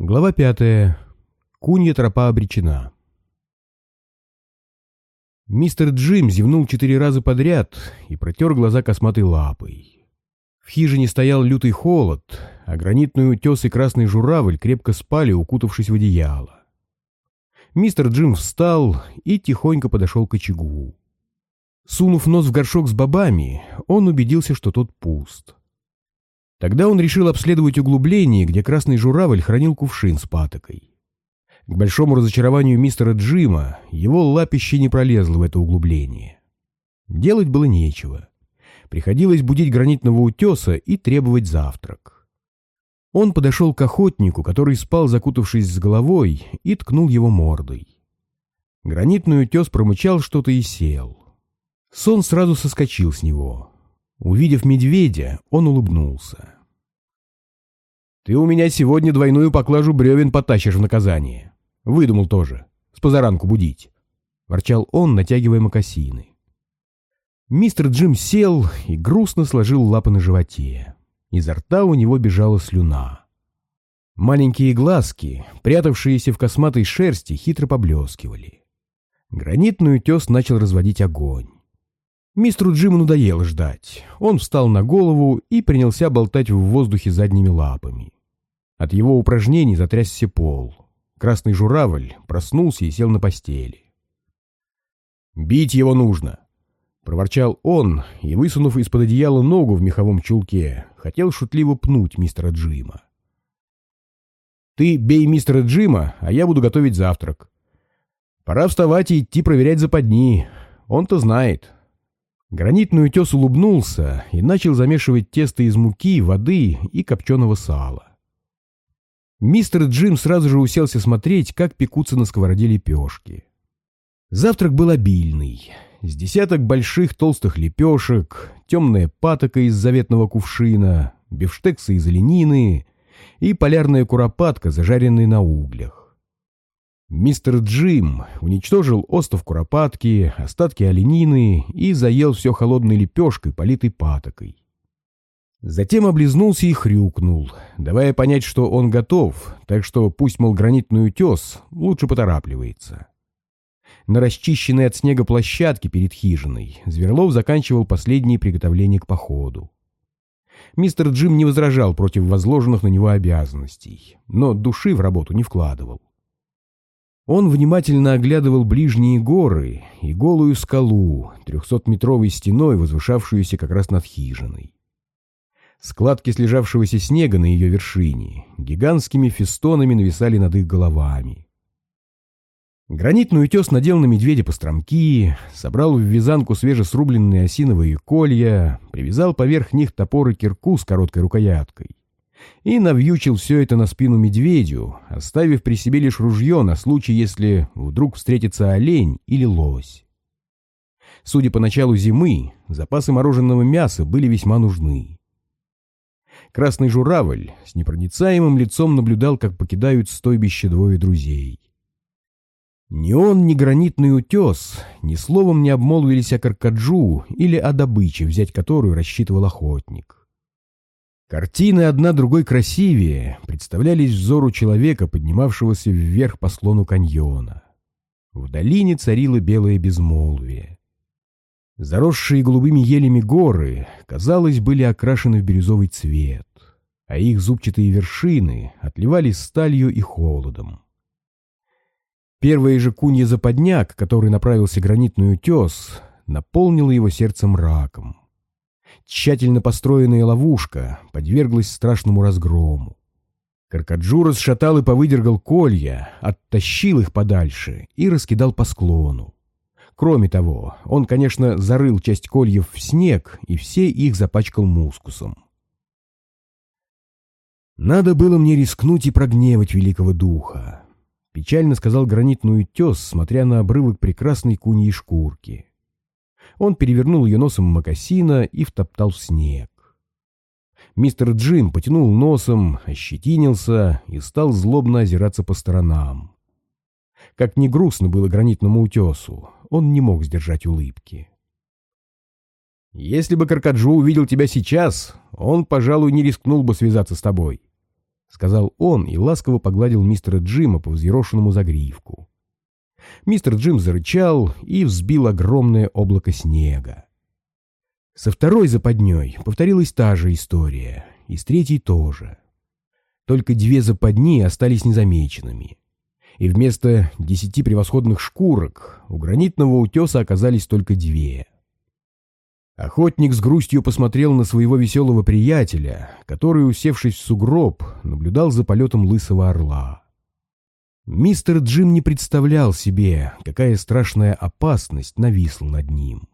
Глава пятая. Кунья тропа обречена. Мистер Джим зевнул четыре раза подряд и протер глаза косматой лапой. В хижине стоял лютый холод, а гранитный утес и красный журавль крепко спали, укутавшись в одеяло. Мистер Джим встал и тихонько подошел к очагу. Сунув нос в горшок с бобами, он убедился, что тот пуст. Тогда он решил обследовать углубление, где красный журавль хранил кувшин с патокой. К большому разочарованию мистера Джима его лапище не пролезло в это углубление. Делать было нечего. Приходилось будить гранитного утеса и требовать завтрак. Он подошел к охотнику, который спал, закутавшись с головой, и ткнул его мордой. Гранитный утес промычал что-то и сел. Сон сразу соскочил с него. Увидев медведя, он улыбнулся. «Ты у меня сегодня двойную поклажу бревен потащишь в наказание. Выдумал тоже. С позаранку будить», — ворчал он, натягивая мокасины. Мистер Джим сел и грустно сложил лапы на животе. Изо рта у него бежала слюна. Маленькие глазки, прятавшиеся в косматой шерсти, хитро поблескивали. Гранитный утес начал разводить огонь. Мистеру Джиму надоело ждать. Он встал на голову и принялся болтать в воздухе задними лапами. От его упражнений затрясся пол. Красный журавль проснулся и сел на постели. «Бить его нужно!» — проворчал он и, высунув из-под одеяла ногу в меховом чулке, хотел шутливо пнуть мистера Джима. «Ты бей мистера Джима, а я буду готовить завтрак. Пора вставать и идти проверять западни. Он-то знает, Гранитный утес улыбнулся и начал замешивать тесто из муки, воды и копченого сала. Мистер Джим сразу же уселся смотреть, как пекутся на сковороде лепешки. Завтрак был обильный. С десяток больших толстых лепешек, темная патока из заветного кувшина, бифштексы из оленины и полярная куропатка, зажаренная на углях. Мистер Джим уничтожил остов куропатки, остатки оленины и заел все холодной лепешкой, политой патокой. Затем облизнулся и хрюкнул, давая понять, что он готов, так что пусть, мол, гранитный утес лучше поторапливается. На расчищенной от снега площадке перед хижиной Зверлов заканчивал последние приготовления к походу. Мистер Джим не возражал против возложенных на него обязанностей, но души в работу не вкладывал. Он внимательно оглядывал ближние горы и голую скалу, трехсотметровой стеной, возвышавшуюся как раз над хижиной. Складки слежавшегося снега на ее вершине гигантскими фестонами нависали над их головами. Гранитный утес надел на медведя постромки, собрал в вязанку свежесрубленные осиновые колья, привязал поверх них топор и кирку с короткой рукояткой и навьючил все это на спину медведю, оставив при себе лишь ружье на случай, если вдруг встретится олень или лось. Судя по началу зимы, запасы мороженого мяса были весьма нужны. Красный журавль с непроницаемым лицом наблюдал, как покидают стойбище двое друзей. Ни он, ни гранитный утес ни словом не обмолвились о каркаджу или о добыче, взять которую рассчитывал охотник. Картины одна другой красивее представлялись взору человека, поднимавшегося вверх по склону каньона. В долине царило белое безмолвие. Заросшие голубыми елями горы, казалось, были окрашены в бирюзовый цвет, а их зубчатые вершины отливали сталью и холодом. Первая же кунья западняк, который направился гранитный утес, наполнила его сердце мраком. Тщательно построенная ловушка подверглась страшному разгрому. Каркаджу расшатал и повыдергал колья, оттащил их подальше и раскидал по склону. Кроме того, он, конечно, зарыл часть кольев в снег и все их запачкал мускусом. «Надо было мне рискнуть и прогневать великого духа», — печально сказал гранитный утес, смотря на обрывок прекрасной куньей шкурки. Он перевернул ее носом мокасина и втоптал снег. Мистер Джим потянул носом, ощетинился и стал злобно озираться по сторонам. Как ни грустно было гранитному утесу, он не мог сдержать улыбки. «Если бы Каркаджу увидел тебя сейчас, он, пожалуй, не рискнул бы связаться с тобой», — сказал он и ласково погладил мистера Джима по взъерошенному загривку. Мистер Джим зарычал и взбил огромное облако снега. Со второй западней повторилась та же история, и с третьей тоже. Только две западни остались незамеченными. И вместо десяти превосходных шкурок у гранитного утеса оказались только две — Охотник с грустью посмотрел на своего веселого приятеля, который, усевшись в сугроб, наблюдал за полетом лысого орла. Мистер Джим не представлял себе, какая страшная опасность нависла над ним.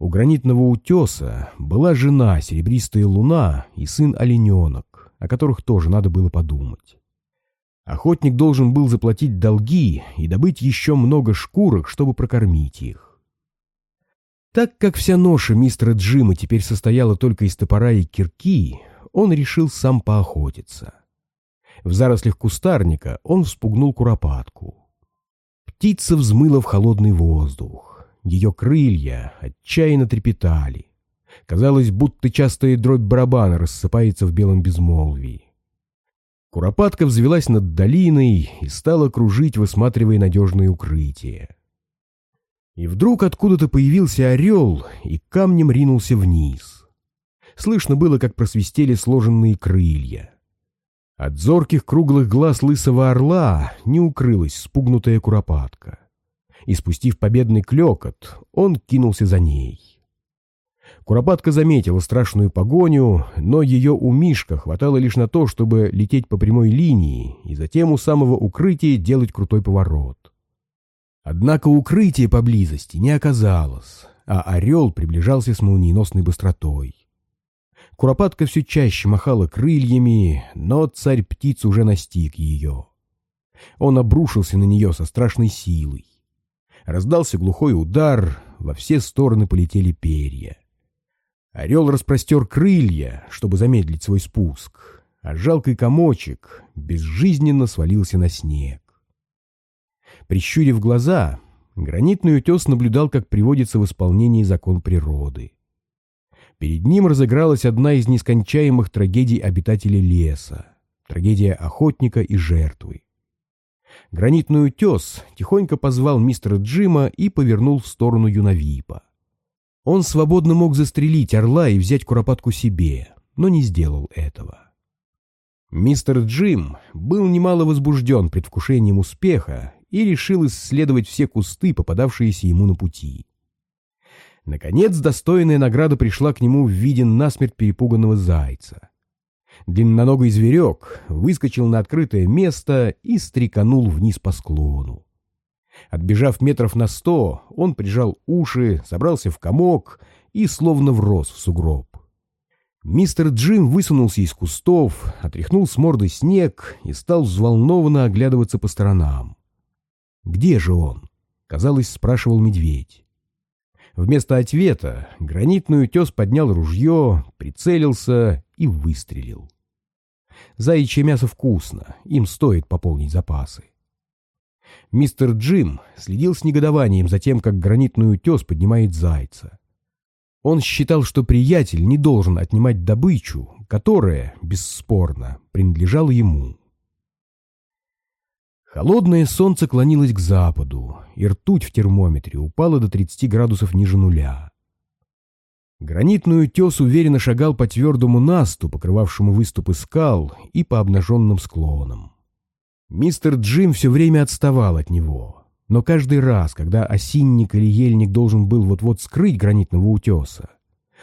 У гранитного утеса была жена, серебристая луна и сын-олененок, о которых тоже надо было подумать. Охотник должен был заплатить долги и добыть еще много шкурок, чтобы прокормить их. Так как вся ноша мистера Джима теперь состояла только из топора и кирки, он решил сам поохотиться. В зарослях кустарника он вспугнул куропатку. Птица взмыла в холодный воздух. Ее крылья отчаянно трепетали. Казалось, будто частая дробь барабана рассыпается в белом безмолвии. Куропатка взвелась над долиной и стала кружить, высматривая надежные укрытия. И вдруг откуда-то появился орел и камнем ринулся вниз. Слышно было, как просвистели сложенные крылья. От зорких круглых глаз лысого орла не укрылась спугнутая куропатка. И спустив победный клекот, он кинулся за ней. Куропатка заметила страшную погоню, но ее у Мишка хватало лишь на то, чтобы лететь по прямой линии и затем у самого укрытия делать крутой поворот. Однако укрытия поблизости не оказалось, а орел приближался с молниеносной быстротой. Куропатка все чаще махала крыльями, но царь-птиц уже настиг ее. Он обрушился на нее со страшной силой. Раздался глухой удар, во все стороны полетели перья. Орел распростер крылья, чтобы замедлить свой спуск, а жалкий комочек безжизненно свалился на снег. Прищурив глаза, гранитный утес наблюдал, как приводится в исполнение закон природы. Перед ним разыгралась одна из нескончаемых трагедий обитателей леса — трагедия охотника и жертвы. Гранитный утес тихонько позвал мистера Джима и повернул в сторону Юнавипа. Он свободно мог застрелить орла и взять куропатку себе, но не сделал этого. Мистер Джим был немало возбужден предвкушением успеха и решил исследовать все кусты, попадавшиеся ему на пути. Наконец, достойная награда пришла к нему в виде насмерть перепуганного зайца. Длинноногий зверек выскочил на открытое место и стреканул вниз по склону. Отбежав метров на сто, он прижал уши, собрался в комок и словно врос в сугроб. Мистер Джим высунулся из кустов, отряхнул с морды снег и стал взволнованно оглядываться по сторонам. «Где же он?» — казалось, спрашивал медведь. Вместо ответа гранитный утес поднял ружье, прицелился и выстрелил. Заячье мясо вкусно, им стоит пополнить запасы. Мистер Джим следил с негодованием за тем, как гранитный утес поднимает зайца. Он считал, что приятель не должен отнимать добычу, которая, бесспорно, принадлежала ему. Холодное солнце клонилось к западу, и ртуть в термометре упала до 30 градусов ниже нуля. Гранитный утес уверенно шагал по твердому насту, покрывавшему выступы скал, и по обнаженным склонам. Мистер Джим все время отставал от него, но каждый раз, когда осинник или ельник должен был вот-вот скрыть гранитного утеса,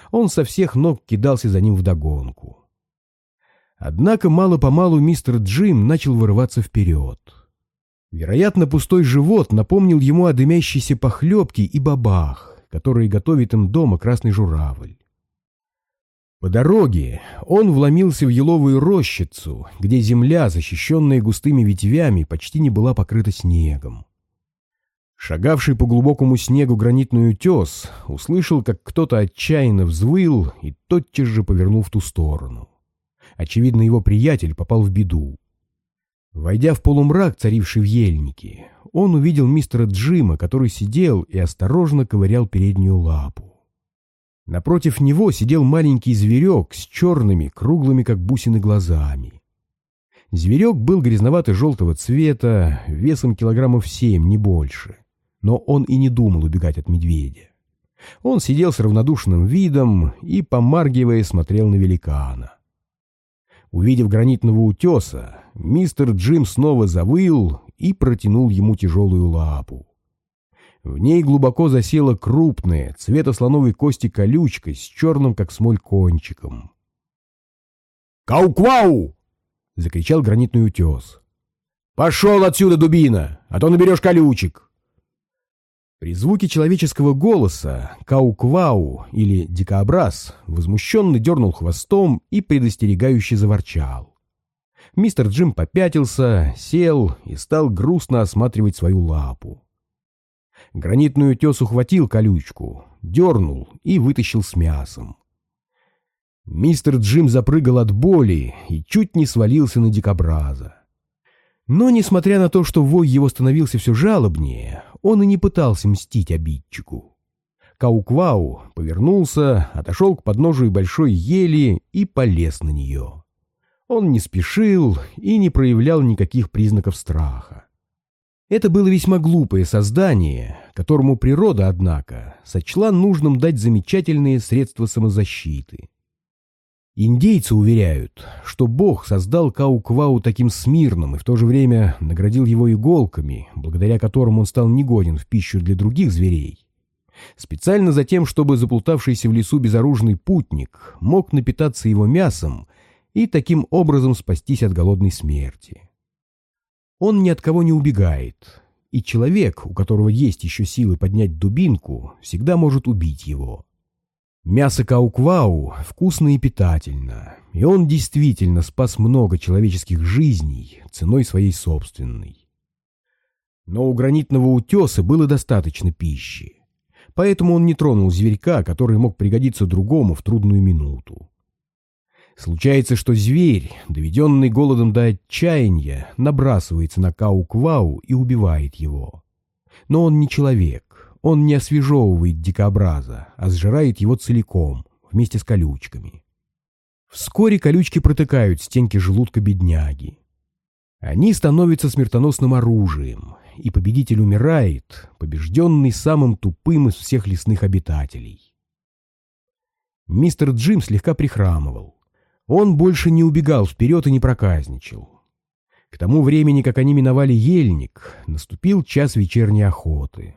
он со всех ног кидался за ним вдогонку. Однако мало-помалу мистер Джим начал вырываться вперед — Вероятно, пустой живот напомнил ему о дымящейся похлебке и бабах, которые готовит им дома красный журавль. По дороге он вломился в еловую рощицу, где земля, защищенная густыми ветвями, почти не была покрыта снегом. Шагавший по глубокому снегу гранитный утес услышал, как кто-то отчаянно взвыл и тотчас же повернул в ту сторону. Очевидно, его приятель попал в беду. Войдя в полумрак, царивший в ельнике, он увидел мистера Джима, который сидел и осторожно ковырял переднюю лапу. Напротив него сидел маленький зверек с черными, круглыми, как бусины, глазами. Зверек был грязновато-желтого цвета, весом килограммов семь, не больше. Но он и не думал убегать от медведя. Он сидел с равнодушным видом и, помаргивая, смотрел на великана. Увидев гранитного утеса, мистер Джим снова завыл и протянул ему тяжелую лапу. В ней глубоко засела крупная, цвета слоновой кости колючка с черным, как смоль, кончиком. «Кау-квау!» — закричал гранитный утес. «Пошел отсюда, дубина, а то наберешь колючек!» При звуке человеческого голоса Кау-Квау или Дикообраз возмущенно дернул хвостом и предостерегающе заворчал. Мистер Джим попятился, сел и стал грустно осматривать свою лапу. Гранитный утес ухватил колючку, дернул и вытащил с мясом. Мистер Джим запрыгал от боли и чуть не свалился на дикобраза. Но, несмотря на то, что вой его становился все жалобнее, он и не пытался мстить обидчику. Кауквау повернулся, отошел к подножию большой ели и полез на нее. Он не спешил и не проявлял никаких признаков страха. Это было весьма глупое создание, которому природа, однако, сочла нужным дать замечательные средства самозащиты. Индейцы уверяют, что Бог создал Кау-Квау таким смирным и в то же время наградил его иголками, благодаря которым он стал негоден в пищу для других зверей. Специально за тем, чтобы заплутавшийся в лесу безоружный путник мог напитаться его мясом и таким образом спастись от голодной смерти. Он ни от кого не убегает, и человек, у которого есть еще силы поднять дубинку, всегда может убить его. Мясо кауквау вкусно и питательно, и он действительно спас много человеческих жизней ценой своей собственной. Но у гранитного утеса было достаточно пищи, поэтому он не тронул зверька, который мог пригодиться другому в трудную минуту. Случается, что зверь, доведенный голодом до отчаяния, набрасывается на кауквау и убивает его. Но он не человек он не освежевывает дикообраза, а сжирает его целиком, вместе с колючками. Вскоре колючки протыкают стенки желудка бедняги. Они становятся смертоносным оружием, и победитель умирает, побежденный самым тупым из всех лесных обитателей. Мистер Джим слегка прихрамывал. Он больше не убегал вперед и не проказничал. К тому времени, как они миновали ельник, наступил час вечерней охоты.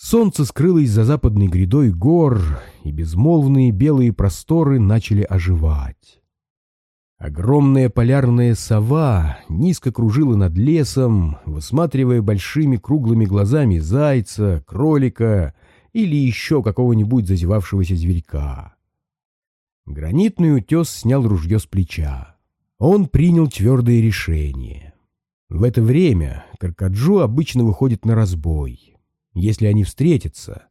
Солнце скрылось за западной грядой гор, и безмолвные белые просторы начали оживать. Огромная полярная сова низко кружила над лесом, высматривая большими круглыми глазами зайца, кролика или еще какого-нибудь зазевавшегося зверька. Гранитный утес снял ружье с плеча. Он принял твердое решение. В это время Каркаджу обычно выходит на разбой. Если они встретятся,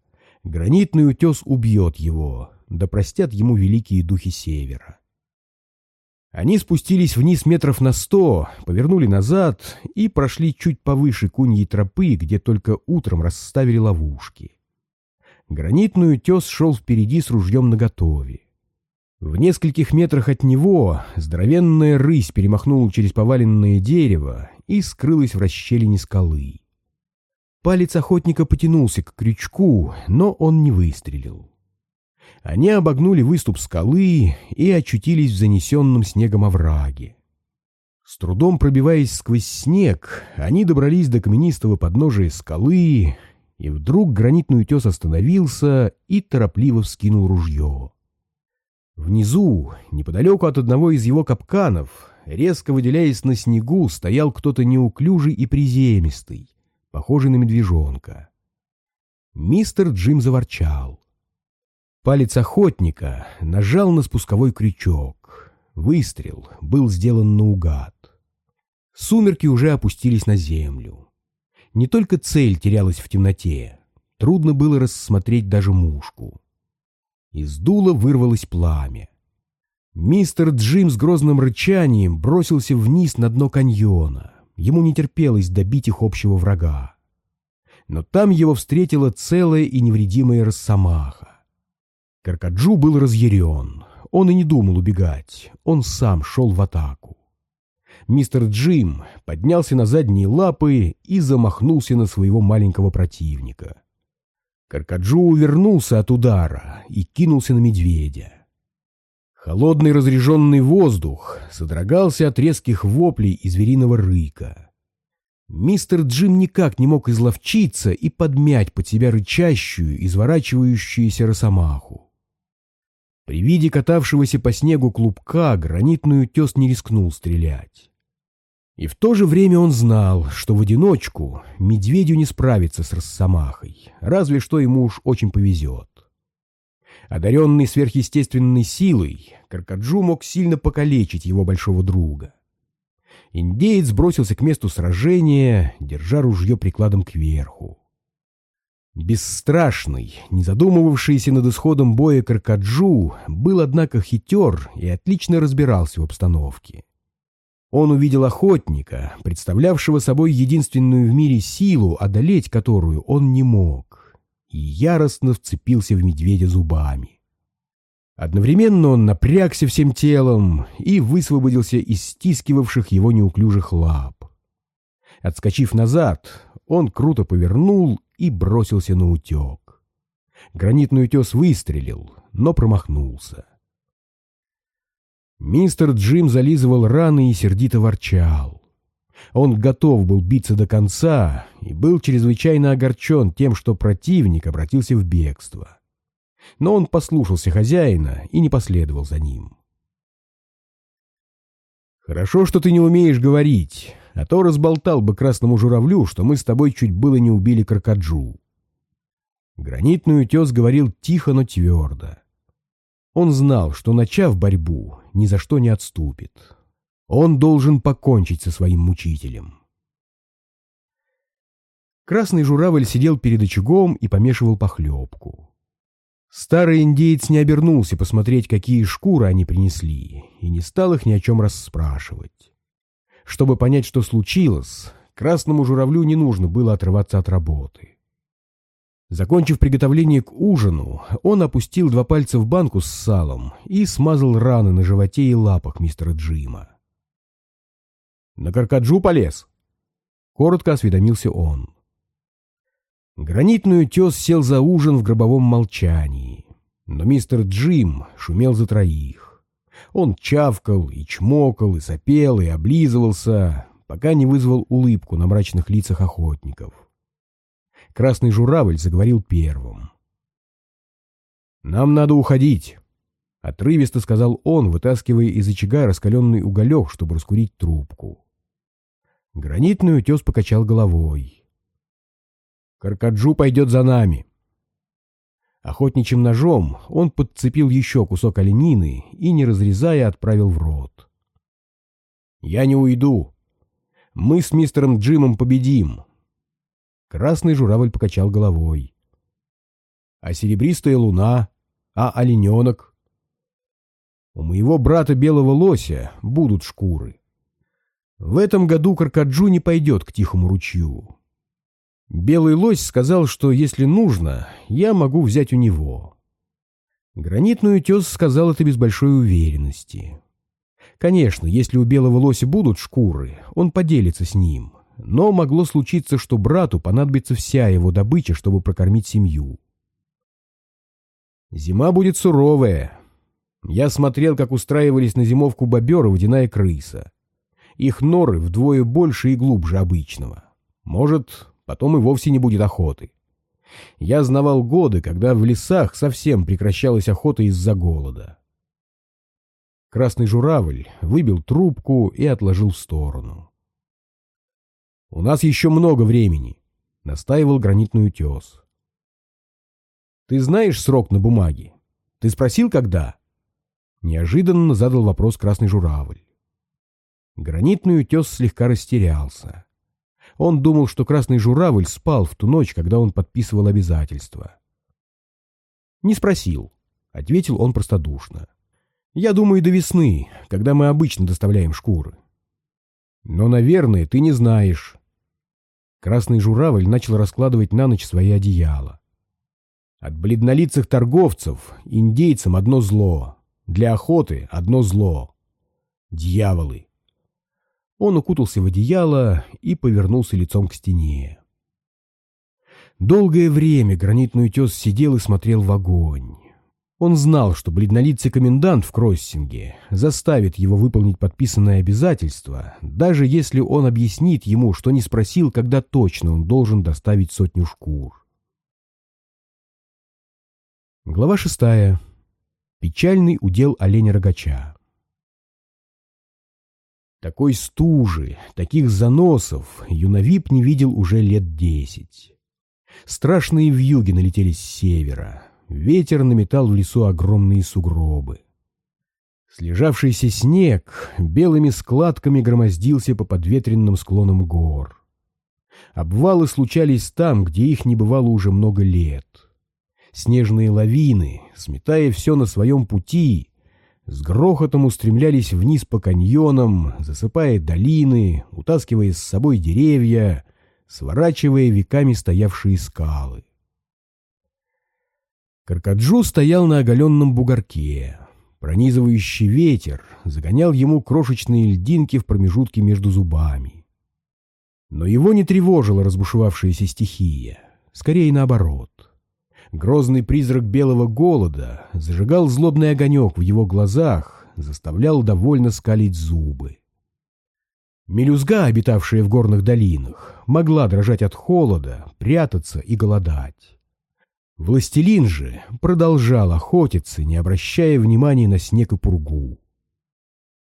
гранитный утес убьет его, да простят ему великие духи севера. Они спустились вниз метров на сто, повернули назад и прошли чуть повыше куньей тропы, где только утром расставили ловушки. Гранитный утес шел впереди с ружьем наготове. В нескольких метрах от него здоровенная рысь перемахнула через поваленное дерево и скрылась в расщелине скалы. Палец охотника потянулся к крючку, но он не выстрелил. Они обогнули выступ скалы и очутились в занесенном снегом овраге. С трудом пробиваясь сквозь снег, они добрались до каменистого подножия скалы, и вдруг гранитный утес остановился и торопливо вскинул ружье. Внизу, неподалеку от одного из его капканов, резко выделяясь на снегу, стоял кто-то неуклюжий и приземистый, похожий на медвежонка. Мистер Джим заворчал. Палец охотника нажал на спусковой крючок. Выстрел был сделан наугад. Сумерки уже опустились на землю. Не только цель терялась в темноте, трудно было рассмотреть даже мушку. Из дула вырвалось пламя. Мистер Джим с грозным рычанием бросился вниз на дно каньона. Ему не терпелось добить их общего врага. Но там его встретила целая и невредимая росомаха. Каркаджу был разъярен. Он и не думал убегать. Он сам шел в атаку. Мистер Джим поднялся на задние лапы и замахнулся на своего маленького противника. Каркаджу увернулся от удара и кинулся на медведя. Холодный разреженный воздух содрогался от резких воплей и звериного рыка. Мистер Джим никак не мог изловчиться и подмять под себя рычащую, изворачивающуюся росомаху. При виде катавшегося по снегу клубка гранитный утес не рискнул стрелять. И в то же время он знал, что в одиночку медведю не справиться с росомахой, разве что ему уж очень повезет. Одаренный сверхъестественной силой, Каркаджу мог сильно покалечить его большого друга. Индеец бросился к месту сражения, держа ружье прикладом кверху. Бесстрашный, не задумывавшийся над исходом боя Каркаджу, был, однако, хитер и отлично разбирался в обстановке. Он увидел охотника, представлявшего собой единственную в мире силу, одолеть которую он не мог, и яростно вцепился в медведя зубами. Одновременно он напрягся всем телом и высвободился из стискивавших его неуклюжих лап. Отскочив назад, он круто повернул и бросился на утек. Гранитный утес выстрелил, но промахнулся. Мистер Джим зализывал раны и сердито ворчал. Он готов был биться до конца и был чрезвычайно огорчен тем, что противник обратился в бегство но он послушался хозяина и не последовал за ним. «Хорошо, что ты не умеешь говорить, а то разболтал бы красному журавлю, что мы с тобой чуть было не убили крокоджу». Гранитный утес говорил тихо, но твердо. Он знал, что, начав борьбу, ни за что не отступит. Он должен покончить со своим мучителем. Красный журавль сидел перед очагом и помешивал похлебку. Старый индеец не обернулся посмотреть, какие шкуры они принесли, и не стал их ни о чем расспрашивать. Чтобы понять, что случилось, красному журавлю не нужно было отрываться от работы. Закончив приготовление к ужину, он опустил два пальца в банку с салом и смазал раны на животе и лапах мистера Джима. «На каркаджу полез?» Коротко осведомился он. Гранитный утес сел за ужин в гробовом молчании. Но мистер Джим шумел за троих. Он чавкал и чмокал, и сопел, и облизывался, пока не вызвал улыбку на мрачных лицах охотников. Красный журавль заговорил первым. «Нам надо уходить», — отрывисто сказал он, вытаскивая из очага раскаленный уголек, чтобы раскурить трубку. Гранитный утес покачал головой. Каркаджу пойдет за нами. Охотничьим ножом он подцепил еще кусок оленины и, не разрезая, отправил в рот. «Я не уйду. Мы с мистером Джимом победим». Красный журавль покачал головой. «А серебристая луна? А олененок?» «У моего брата белого лося будут шкуры. В этом году Каркаджу не пойдет к тихому ручью. Белый лось сказал, что если нужно, я могу взять у него. Гранитный утес сказал это без большой уверенности. Конечно, если у белого лося будут шкуры, он поделится с ним, но могло случиться, что брату понадобится вся его добыча, чтобы прокормить семью. Зима будет суровая. Я смотрел, как устраивались на зимовку бобер и водяная крыса. Их норы вдвое больше и глубже обычного. Может, потом и вовсе не будет охоты. Я знавал годы, когда в лесах совсем прекращалась охота из-за голода. Красный журавль выбил трубку и отложил в сторону. «У нас еще много времени», — настаивал гранитный утес. «Ты знаешь срок на бумаге? Ты спросил, когда?» Неожиданно задал вопрос красный журавль. Гранитный утес слегка растерялся. Он думал, что красный журавль спал в ту ночь, когда он подписывал обязательства. «Не спросил», — ответил он простодушно. «Я думаю, до весны, когда мы обычно доставляем шкуры». «Но, наверное, ты не знаешь». Красный журавль начал раскладывать на ночь свои одеяла. От бледнолицых торговцев индейцам одно зло, для охоты одно зло. Дьяволы! Он укутался в одеяло и повернулся лицом к стене. Долгое время гранитный утес сидел и смотрел в огонь. Он знал, что бледнолицый комендант в кроссинге заставит его выполнить подписанное обязательство, даже если он объяснит ему, что не спросил, когда точно он должен доставить сотню шкур. Глава шестая. Печальный удел оленя-рогача. Такой стужи, таких заносов Юнавип не видел уже лет десять. Страшные вьюги налетели с севера. Ветер наметал в лесу огромные сугробы. Слежавшийся снег белыми складками громоздился по подветренным склонам гор. Обвалы случались там, где их не бывало уже много лет. Снежные лавины, сметая все на своем пути, с грохотом устремлялись вниз по каньонам, засыпая долины, утаскивая с собой деревья, сворачивая веками стоявшие скалы. Каркаджу стоял на оголенном бугорке. Пронизывающий ветер загонял ему крошечные льдинки в промежутке между зубами. Но его не тревожила разбушевавшаяся стихия, скорее наоборот. Грозный призрак белого голода зажигал злобный огонек в его глазах, заставлял довольно скалить зубы. Мелюзга, обитавшая в горных долинах, могла дрожать от холода, прятаться и голодать. Властелин же продолжал охотиться, не обращая внимания на снег и пургу.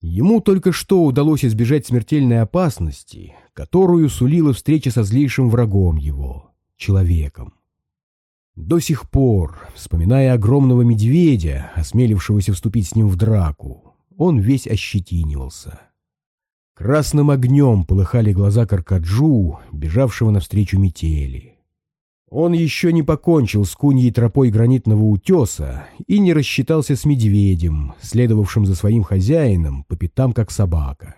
Ему только что удалось избежать смертельной опасности, которую сулила встреча со злейшим врагом его — человеком. До сих пор, вспоминая огромного медведя, осмелившегося вступить с ним в драку, он весь ощетинивался — Красным огнем полыхали глаза Каркаджу, бежавшего навстречу метели. Он еще не покончил с куньей тропой гранитного утеса и не рассчитался с медведем, следовавшим за своим хозяином по пятам, как собака.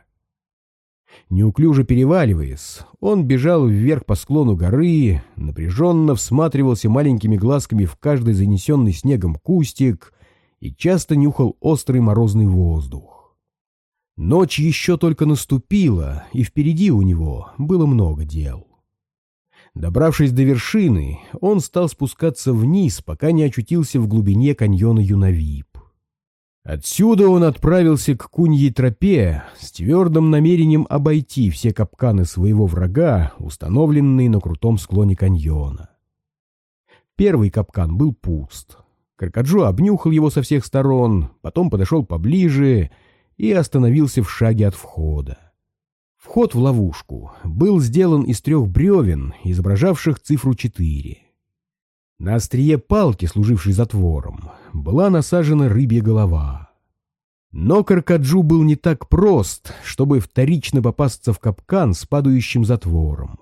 Неуклюже переваливаясь, он бежал вверх по склону горы, напряженно всматривался маленькими глазками в каждый занесенный снегом кустик и часто нюхал острый морозный воздух. Ночь еще только наступила, и впереди у него было много дел. Добравшись до вершины, он стал спускаться вниз, пока не очутился в глубине каньона Юнавип. Отсюда он отправился к куньей тропе с твердым намерением обойти все капканы своего врага, установленные на крутом склоне каньона. Первый капкан был пуст. Каркаджо обнюхал его со всех сторон, потом подошел поближе и остановился в шаге от входа. Вход в ловушку был сделан из трех бревен, изображавших цифру 4. На острие палки, служившей затвором, была насажена рыбья голова. Но Каркаджу был не так прост, чтобы вторично попасться в капкан с падающим затвором.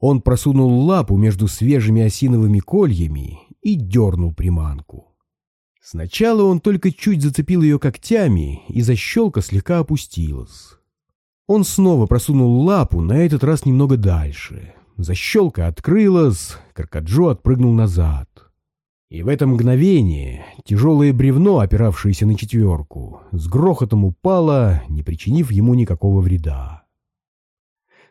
Он просунул лапу между свежими осиновыми кольями и дернул приманку. Сначала он только чуть зацепил ее когтями, и защелка слегка опустилась. Он снова просунул лапу, на этот раз немного дальше. Защелка открылась, Каркаджо отпрыгнул назад. И в это мгновение тяжелое бревно, опиравшееся на четверку, с грохотом упало, не причинив ему никакого вреда.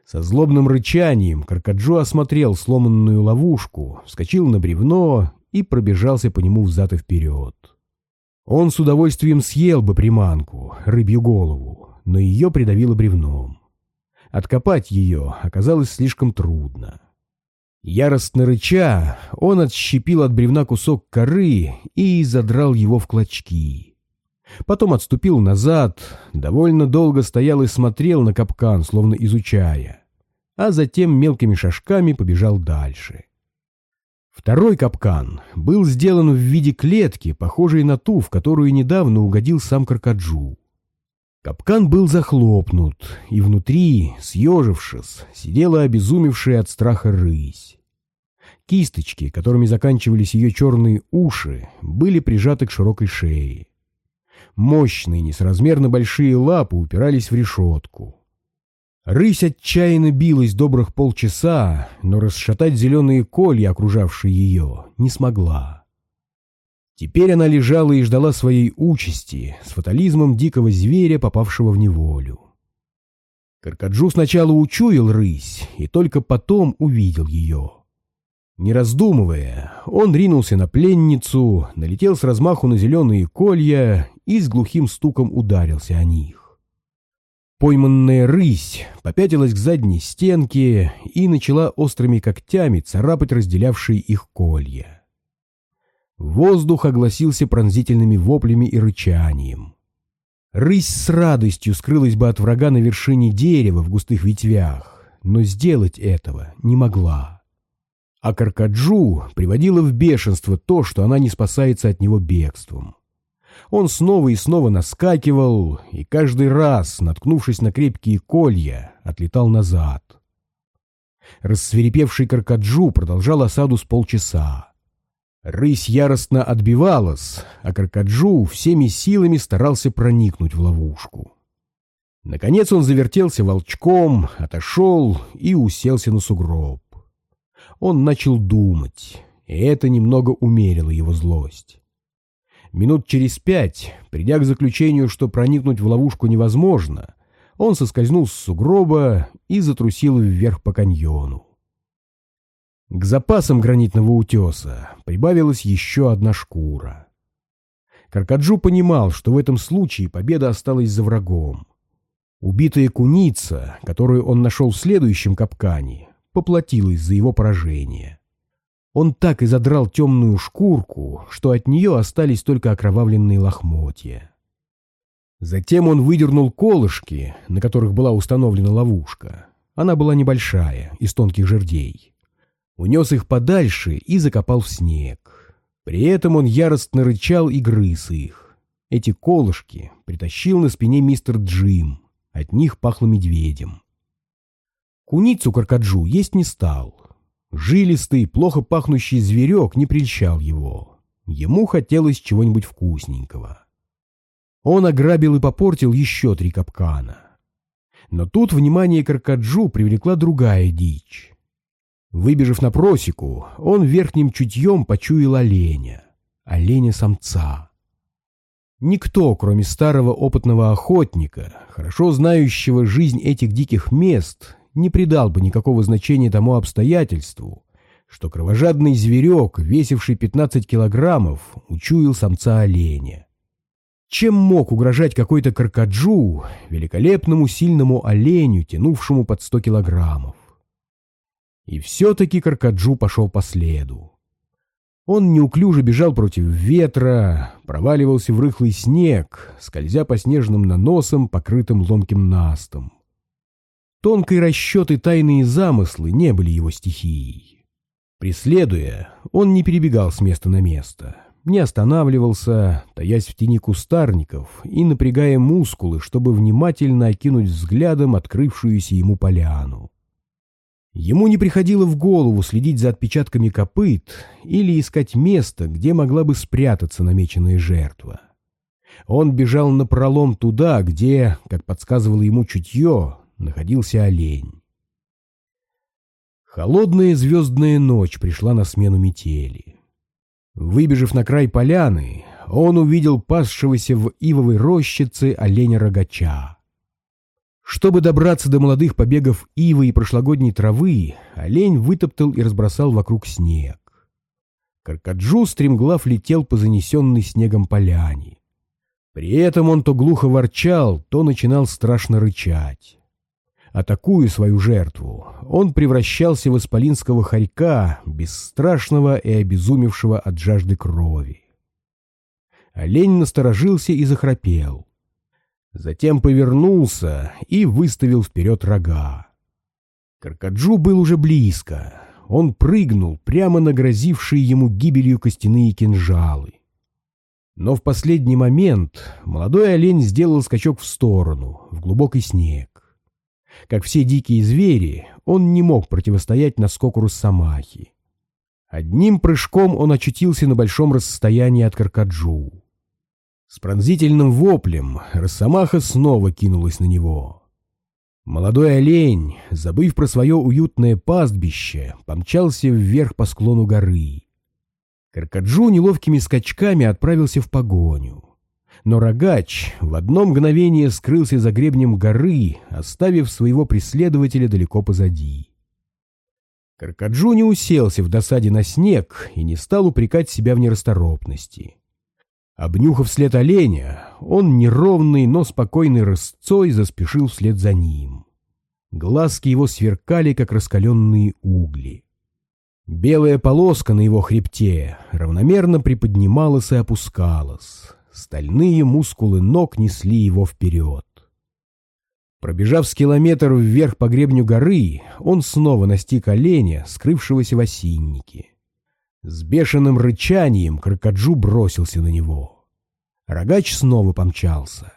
Со злобным рычанием Каркаджо осмотрел сломанную ловушку, вскочил на бревно и пробежался по нему взад и вперед. Он с удовольствием съел бы приманку, рыбью голову, но ее придавило бревном. Откопать ее оказалось слишком трудно. Яростно рыча, он отщепил от бревна кусок коры и задрал его в клочки. Потом отступил назад, довольно долго стоял и смотрел на капкан, словно изучая, а затем мелкими шажками побежал дальше. Второй капкан был сделан в виде клетки, похожей на ту, в которую недавно угодил сам Каркаджу. Капкан был захлопнут, и внутри, съежившись, сидела обезумевшая от страха рысь. Кисточки, которыми заканчивались ее черные уши, были прижаты к широкой шее. Мощные, несразмерно большие лапы упирались в решетку. Рысь отчаянно билась добрых полчаса, но расшатать зеленые колья, окружавшие ее, не смогла. Теперь она лежала и ждала своей участи с фатализмом дикого зверя, попавшего в неволю. Каркаджу сначала учуял рысь и только потом увидел ее. Не раздумывая, он ринулся на пленницу, налетел с размаху на зеленые колья и с глухим стуком ударился о них. Пойманная рысь попятилась к задней стенке и начала острыми когтями царапать разделявшие их колья. Воздух огласился пронзительными воплями и рычанием. Рысь с радостью скрылась бы от врага на вершине дерева в густых ветвях, но сделать этого не могла. А Каркаджу приводило в бешенство то, что она не спасается от него бегством. Он снова и снова наскакивал, и каждый раз, наткнувшись на крепкие колья, отлетал назад. Рассверепевший Каркаджу продолжал осаду с полчаса. Рысь яростно отбивалась, а Каркаджу всеми силами старался проникнуть в ловушку. Наконец он завертелся волчком, отошел и уселся на сугроб он начал думать, и это немного умерило его злость. Минут через пять, придя к заключению, что проникнуть в ловушку невозможно, он соскользнул с сугроба и затрусил вверх по каньону. К запасам гранитного утеса прибавилась еще одна шкура. Каркаджу понимал, что в этом случае победа осталась за врагом. Убитая куница, которую он нашел в следующем капкане, поплатилась за его поражение. Он так и задрал темную шкурку, что от нее остались только окровавленные лохмотья. Затем он выдернул колышки, на которых была установлена ловушка. Она была небольшая, из тонких жердей. Унес их подальше и закопал в снег. При этом он яростно рычал и грыз их. Эти колышки притащил на спине мистер Джим. От них пахло медведем. Куницу Каркаджу есть не стал. Жилистый, плохо пахнущий зверек не прельщал его. Ему хотелось чего-нибудь вкусненького. Он ограбил и попортил еще три капкана. Но тут внимание Каркаджу привлекла другая дичь. Выбежав на просеку, он верхним чутьем почуял оленя. Оленя-самца. Никто, кроме старого опытного охотника, хорошо знающего жизнь этих диких мест, не придал бы никакого значения тому обстоятельству, что кровожадный зверек, весивший 15 килограммов, учуял самца оленя. Чем мог угрожать какой-то каркаджу, великолепному сильному оленю, тянувшему под 100 килограммов? И все-таки каркаджу пошел по следу. Он неуклюже бежал против ветра, проваливался в рыхлый снег, скользя по снежным наносам, покрытым ломким настом. Тонкий расчет и тайные замыслы не были его стихией. Преследуя, он не перебегал с места на место, не останавливался, таясь в тени кустарников и напрягая мускулы, чтобы внимательно окинуть взглядом открывшуюся ему поляну. Ему не приходило в голову следить за отпечатками копыт или искать место, где могла бы спрятаться намеченная жертва. Он бежал напролом туда, где, как подсказывало ему чутье, находился олень. Холодная звездная ночь пришла на смену метели. Выбежав на край поляны, он увидел пасшегося в ивовой рощице оленя-рогача. Чтобы добраться до молодых побегов ивы и прошлогодней травы, олень вытоптал и разбросал вокруг снег. Каркаджу стремглав летел по занесенной снегом поляне. При этом он то глухо ворчал, то начинал страшно рычать. Атакуя свою жертву, он превращался в исполинского хорька, бесстрашного и обезумевшего от жажды крови. Олень насторожился и захрапел. Затем повернулся и выставил вперед рога. Каркаджу был уже близко. Он прыгнул прямо на грозившие ему гибелью костяные кинжалы. Но в последний момент молодой олень сделал скачок в сторону, в глубокий снег. Как все дикие звери, он не мог противостоять наскоку Росомахи. Одним прыжком он очутился на большом расстоянии от Каркаджу. С пронзительным воплем Росомаха снова кинулась на него. Молодой олень, забыв про свое уютное пастбище, помчался вверх по склону горы. Каркаджу неловкими скачками отправился в погоню. Но рогач в одно мгновение скрылся за гребнем горы, оставив своего преследователя далеко позади. Каркаджу не уселся в досаде на снег и не стал упрекать себя в нерасторопности. Обнюхав след оленя, он неровный, но спокойной рысцой заспешил вслед за ним. Глазки его сверкали, как раскаленные угли. Белая полоска на его хребте равномерно приподнималась и опускалась. Стальные мускулы ног несли его вперед. Пробежав с километр вверх по гребню горы, он снова настиг оленя, скрывшегося в осиннике. С бешеным рычанием крокоджу бросился на него. Рогач снова помчался.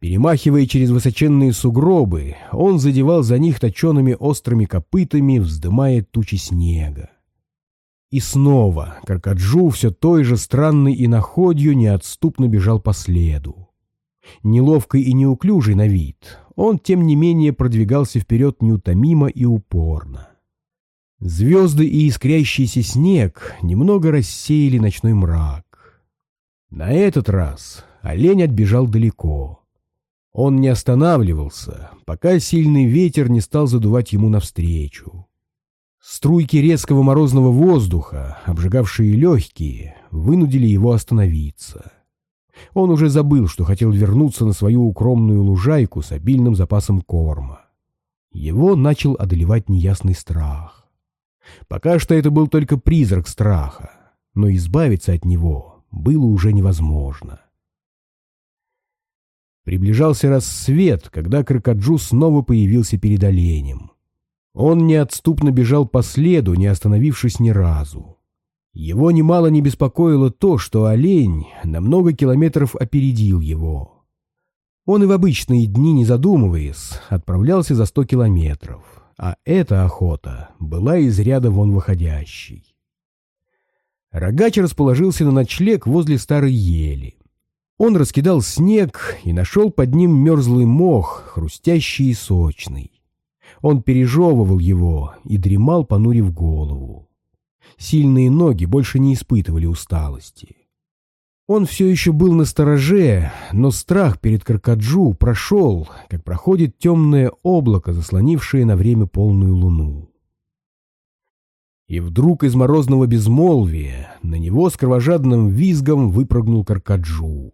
Перемахивая через высоченные сугробы, он задевал за них точеными острыми копытами, вздымая тучи снега. И снова Каркаджу все той же странной иноходью неотступно бежал по следу. Неловкий и неуклюжий на вид, он, тем не менее, продвигался вперед неутомимо и упорно. Звезды и искрящийся снег немного рассеяли ночной мрак. На этот раз олень отбежал далеко. Он не останавливался, пока сильный ветер не стал задувать ему навстречу. Струйки резкого морозного воздуха, обжигавшие легкие, вынудили его остановиться. Он уже забыл, что хотел вернуться на свою укромную лужайку с обильным запасом корма. Его начал одолевать неясный страх. Пока что это был только призрак страха, но избавиться от него было уже невозможно. Приближался рассвет, когда Крокоджу снова появился перед оленем. Он неотступно бежал по следу, не остановившись ни разу. Его немало не беспокоило то, что олень на много километров опередил его. Он и в обычные дни, не задумываясь, отправлялся за сто километров, а эта охота была из ряда вон выходящей. Рогач расположился на ночлег возле старой ели. Он раскидал снег и нашел под ним мерзлый мох, хрустящий и сочный. Он пережевывал его и дремал, понурив голову. Сильные ноги больше не испытывали усталости. Он все еще был на стороже, но страх перед Каркаджу прошел, как проходит темное облако, заслонившее на время полную луну. И вдруг из морозного безмолвия на него с кровожадным визгом выпрыгнул Каркаджу.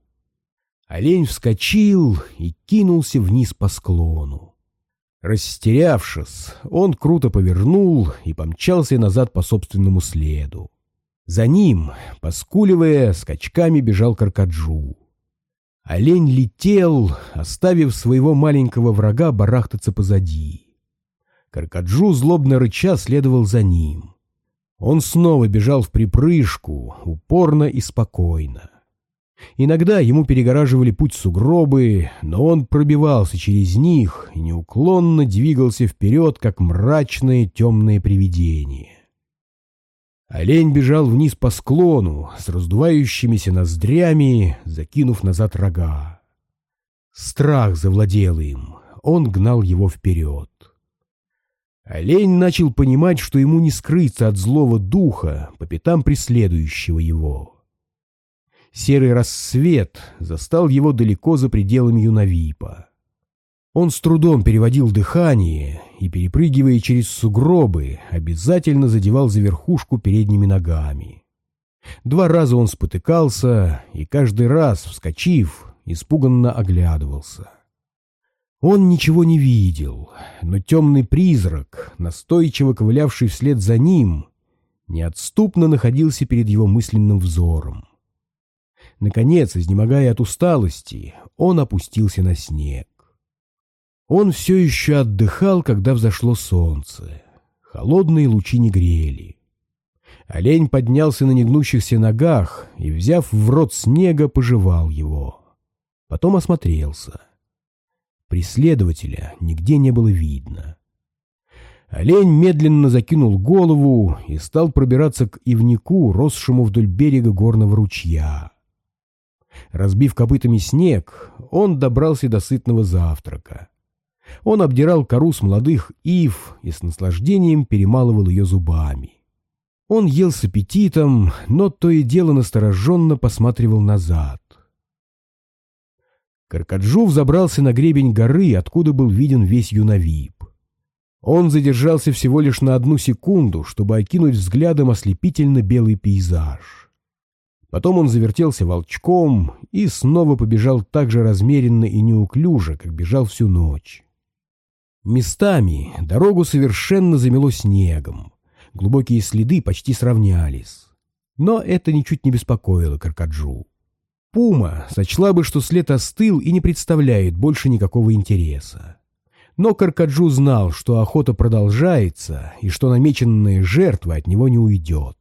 Олень вскочил и кинулся вниз по склону. Растерявшись, он круто повернул и помчался назад по собственному следу. За ним, поскуливая, скачками бежал Каркаджу. Олень летел, оставив своего маленького врага барахтаться позади. Каркаджу, злобно рыча, следовал за ним. Он снова бежал в припрыжку, упорно и спокойно. Иногда ему перегораживали путь сугробы, но он пробивался через них и неуклонно двигался вперед, как мрачное темное привидение. Олень бежал вниз по склону с раздувающимися ноздрями, закинув назад рога. Страх завладел им, он гнал его вперед. Олень начал понимать, что ему не скрыться от злого духа по пятам преследующего его серый рассвет застал его далеко за пределами Юнавипа. Он с трудом переводил дыхание и, перепрыгивая через сугробы, обязательно задевал за верхушку передними ногами. Два раза он спотыкался и каждый раз, вскочив, испуганно оглядывался. Он ничего не видел, но темный призрак, настойчиво ковылявший вслед за ним, неотступно находился перед его мысленным взором. Наконец, изнемогая от усталости, он опустился на снег. Он все еще отдыхал, когда взошло солнце. Холодные лучи не грели. Олень поднялся на негнущихся ногах и, взяв в рот снега, пожевал его. Потом осмотрелся. Преследователя нигде не было видно. Олень медленно закинул голову и стал пробираться к ивнику, росшему вдоль берега горного ручья. Разбив копытами снег, он добрался до сытного завтрака. Он обдирал кору с молодых ив и с наслаждением перемалывал ее зубами. Он ел с аппетитом, но то и дело настороженно посматривал назад. Каркаджу взобрался на гребень горы, откуда был виден весь Юнавип. Он задержался всего лишь на одну секунду, чтобы окинуть взглядом ослепительно белый пейзаж. Потом он завертелся волчком и снова побежал так же размеренно и неуклюже, как бежал всю ночь. Местами дорогу совершенно замело снегом, глубокие следы почти сравнялись. Но это ничуть не беспокоило Каркаджу. Пума сочла бы, что след остыл и не представляет больше никакого интереса. Но Каркаджу знал, что охота продолжается и что намеченная жертва от него не уйдет.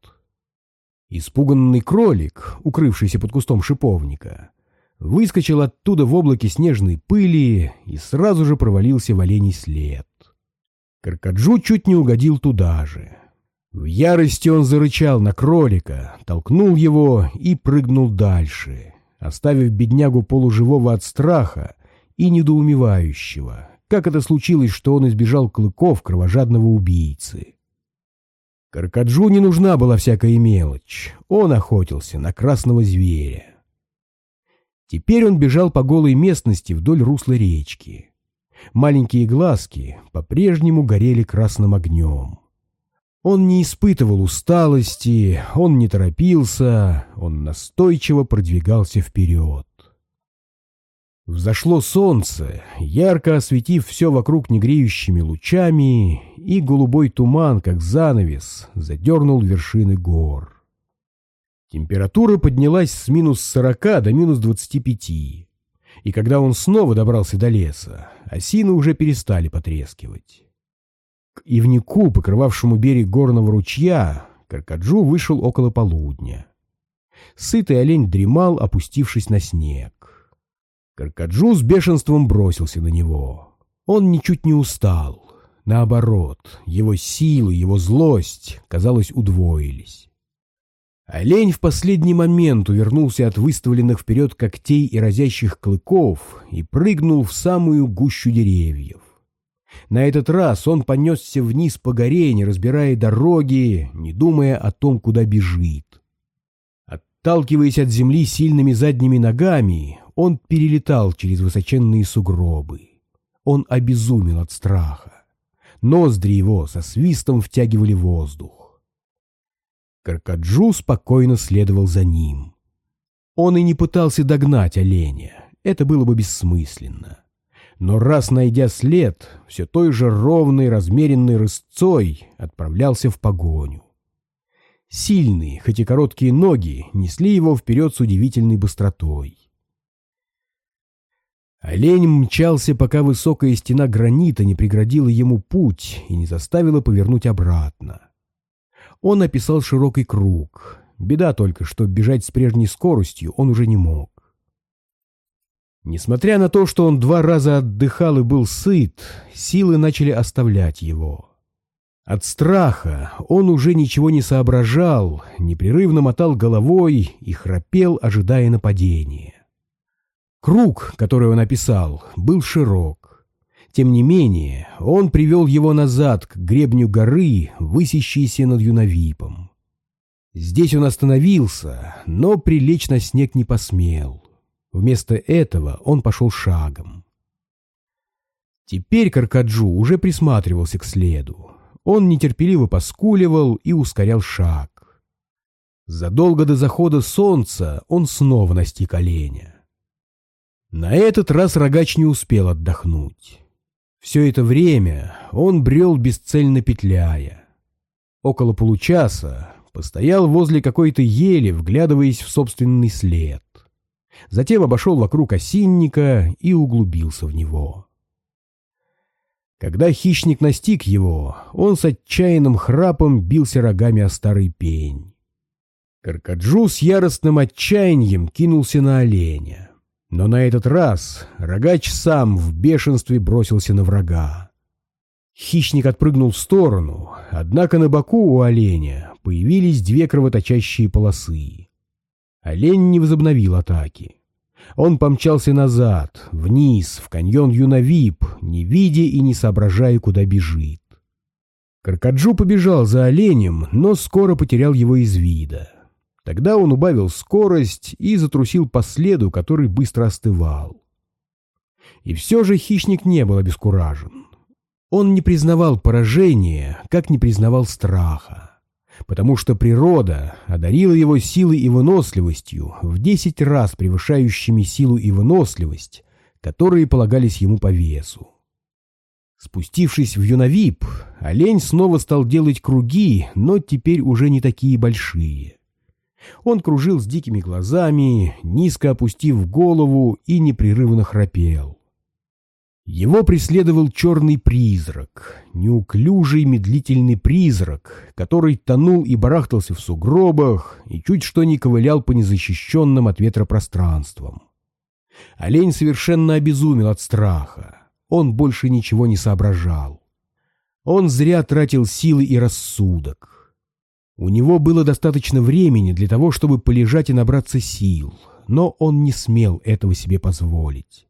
Испуганный кролик, укрывшийся под кустом шиповника, выскочил оттуда в облаке снежной пыли и сразу же провалился в оленей след. Каркаджу чуть не угодил туда же. В ярости он зарычал на кролика, толкнул его и прыгнул дальше, оставив беднягу полуживого от страха и недоумевающего, как это случилось, что он избежал клыков кровожадного убийцы. Каркаджу не нужна была всякая мелочь, он охотился на красного зверя. Теперь он бежал по голой местности вдоль русла речки. Маленькие глазки по-прежнему горели красным огнем. Он не испытывал усталости, он не торопился, он настойчиво продвигался вперед. Взошло солнце, ярко осветив все вокруг негреющими лучами, и голубой туман, как занавес, задернул вершины гор. Температура поднялась с минус сорока до минус двадцати пяти, и когда он снова добрался до леса, осины уже перестали потрескивать. К ивнику, покрывавшему берег горного ручья, Каркаджу вышел около полудня. Сытый олень дремал, опустившись на снег. Каркаджу с бешенством бросился на него. Он ничуть не устал. Наоборот, его силы, его злость, казалось, удвоились. Олень в последний момент увернулся от выставленных вперед когтей и разящих клыков и прыгнул в самую гущу деревьев. На этот раз он понесся вниз по горе, не разбирая дороги, не думая о том, куда бежит. Отталкиваясь от земли сильными задними ногами, он перелетал через высоченные сугробы. Он обезумел от страха. Ноздри его со свистом втягивали воздух. Каркаджу спокойно следовал за ним. Он и не пытался догнать оленя, это было бы бессмысленно. Но раз найдя след, все той же ровной, размеренной рысцой отправлялся в погоню. Сильные, хоть и короткие ноги несли его вперед с удивительной быстротой. Олень мчался, пока высокая стена гранита не преградила ему путь и не заставила повернуть обратно. Он описал широкий круг. Беда только, что бежать с прежней скоростью он уже не мог. Несмотря на то, что он два раза отдыхал и был сыт, силы начали оставлять его. От страха он уже ничего не соображал, непрерывно мотал головой и храпел, ожидая нападения. Круг, который он описал, был широк. Тем не менее, он привел его назад к гребню горы, высящейся над Юнавипом. Здесь он остановился, но прилечь на снег не посмел. Вместо этого он пошел шагом. Теперь Каркаджу уже присматривался к следу. Он нетерпеливо поскуливал и ускорял шаг. Задолго до захода солнца он снова настиг оленя. На этот раз рогач не успел отдохнуть. Все это время он брел бесцельно петляя. Около получаса постоял возле какой-то ели, вглядываясь в собственный след затем обошел вокруг осинника и углубился в него. Когда хищник настиг его, он с отчаянным храпом бился рогами о старый пень. Каркаджу с яростным отчаянием кинулся на оленя. Но на этот раз рогач сам в бешенстве бросился на врага. Хищник отпрыгнул в сторону, однако на боку у оленя появились две кровоточащие полосы. Олень не возобновил атаки. Он помчался назад, вниз, в каньон Юнавип, не видя и не соображая, куда бежит. Каркаджу побежал за оленем, но скоро потерял его из вида. Тогда он убавил скорость и затрусил по следу, который быстро остывал. И все же хищник не был обескуражен. Он не признавал поражения, как не признавал страха, потому что природа одарила его силой и выносливостью в десять раз превышающими силу и выносливость, которые полагались ему по весу. Спустившись в Юнавип, олень снова стал делать круги, но теперь уже не такие большие. Он кружил с дикими глазами, низко опустив голову и непрерывно храпел. Его преследовал черный призрак, неуклюжий медлительный призрак, который тонул и барахтался в сугробах и чуть что не ковылял по незащищенным от ветра пространствам. Олень совершенно обезумел от страха. Он больше ничего не соображал. Он зря тратил силы и рассудок. У него было достаточно времени для того, чтобы полежать и набраться сил, но он не смел этого себе позволить.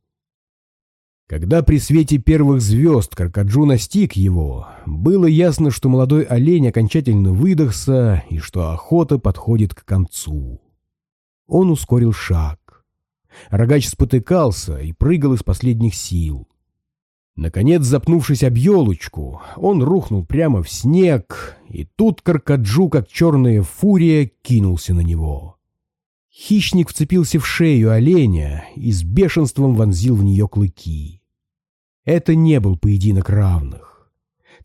Когда при свете первых звезд Каркаджу настиг его, было ясно, что молодой олень окончательно выдохся и что охота подходит к концу. Он ускорил шаг. Рогач спотыкался и прыгал из последних сил. Наконец, запнувшись об елочку, он рухнул прямо в снег, и тут Каркаджу, как черная фурия, кинулся на него. Хищник вцепился в шею оленя и с бешенством вонзил в нее клыки. Это не был поединок равных.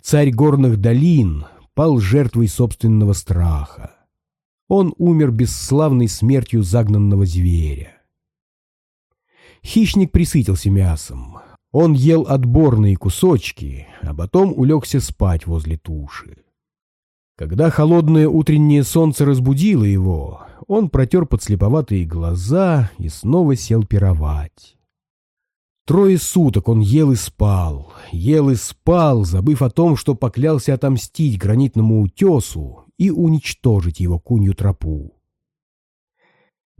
Царь горных долин пал жертвой собственного страха. Он умер бесславной смертью загнанного зверя. Хищник присытился мясом, он ел отборные кусочки, а потом улегся спать возле туши. Когда холодное утреннее солнце разбудило его, он протер подслеповатые глаза и снова сел пировать. Трое суток он ел и спал, ел и спал, забыв о том, что поклялся отомстить гранитному утесу и уничтожить его кунью тропу.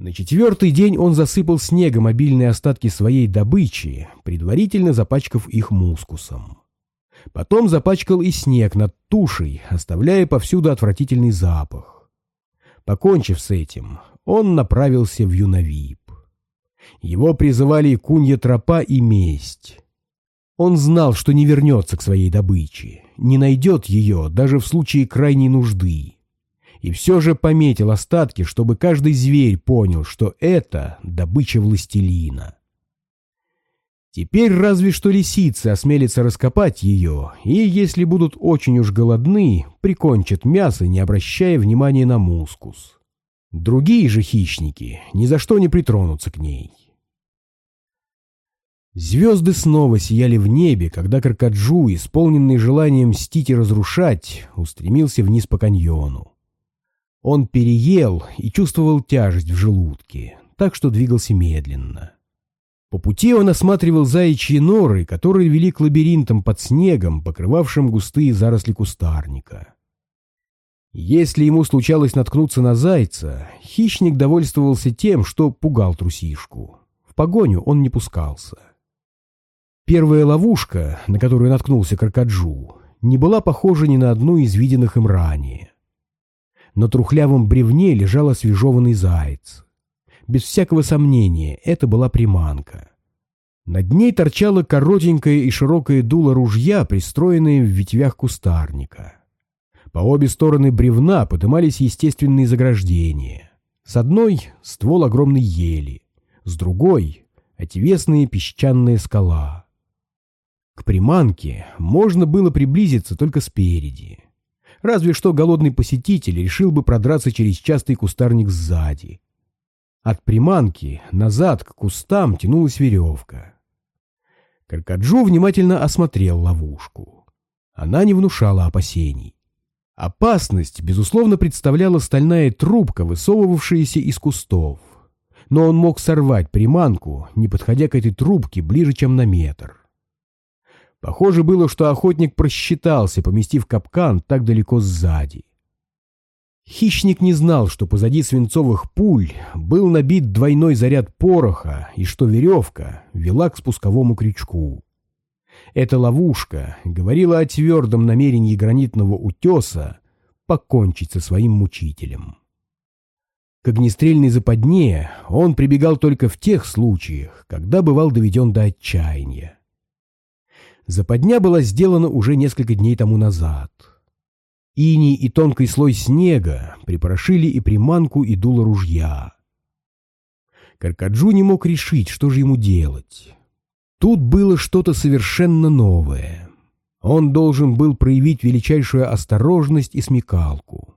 На четвертый день он засыпал снегом обильные остатки своей добычи, предварительно запачкав их мускусом. Потом запачкал и снег над тушей, оставляя повсюду отвратительный запах. Покончив с этим, он направился в Юнавип. Его призывали Кунья Тропа и Месть. Он знал, что не вернется к своей добыче, не найдет ее даже в случае крайней нужды и все же пометил остатки, чтобы каждый зверь понял, что это добыча властелина. Теперь разве что лисицы осмелятся раскопать ее, и, если будут очень уж голодны, прикончат мясо, не обращая внимания на мускус. Другие же хищники ни за что не притронутся к ней. Звезды снова сияли в небе, когда Каркаджу, исполненный желанием мстить и разрушать, устремился вниз по каньону. Он переел и чувствовал тяжесть в желудке, так что двигался медленно. По пути он осматривал заячьи норы, которые вели к лабиринтам под снегом, покрывавшим густые заросли кустарника. Если ему случалось наткнуться на зайца, хищник довольствовался тем, что пугал трусишку. В погоню он не пускался. Первая ловушка, на которую наткнулся Каркаджу, не была похожа ни на одну из виденных им ранее. На трухлявом бревне лежал освежеванный заяц. Без всякого сомнения, это была приманка. Над ней торчало коротенькое и широкое дуло ружья, пристроенное в ветвях кустарника. По обе стороны бревна подымались естественные заграждения. С одной — ствол огромной ели, с другой — отвесная песчаная скала. К приманке можно было приблизиться только спереди. Разве что голодный посетитель решил бы продраться через частый кустарник сзади. От приманки назад к кустам тянулась веревка. Каркаджу внимательно осмотрел ловушку. Она не внушала опасений. Опасность, безусловно, представляла стальная трубка, высовывавшаяся из кустов. Но он мог сорвать приманку, не подходя к этой трубке ближе, чем на метр. Похоже было, что охотник просчитался, поместив капкан так далеко сзади. Хищник не знал, что позади свинцовых пуль был набит двойной заряд пороха и что веревка вела к спусковому крючку. Эта ловушка говорила о твердом намерении гранитного утеса покончить со своим мучителем. К огнестрельной западне он прибегал только в тех случаях, когда бывал доведен до отчаяния. Западня была сделана уже несколько дней тому назад. Иней и тонкий слой снега припорошили и приманку, и дуло ружья. Каркаджу не мог решить, что же ему делать. Тут было что-то совершенно новое. Он должен был проявить величайшую осторожность и смекалку.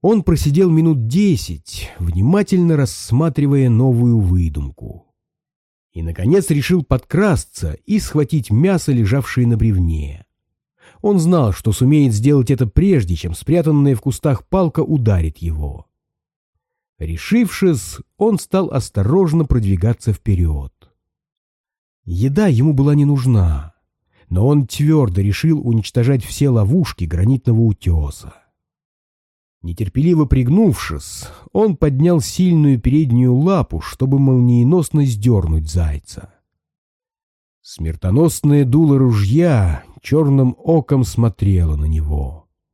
Он просидел минут десять, внимательно рассматривая новую выдумку. И, наконец, решил подкрасться и схватить мясо, лежавшее на бревне. Он знал, что сумеет сделать это прежде, чем спрятанная в кустах палка ударит его. Решившись, он стал осторожно продвигаться вперед. Еда ему была не нужна, но он твердо решил уничтожать все ловушки гранитного утеса. Нетерпеливо пригнувшись, он поднял сильную переднюю лапу, чтобы молниеносно сдернуть зайца. Смертоносное дуло ружья черным оком смотрело на него.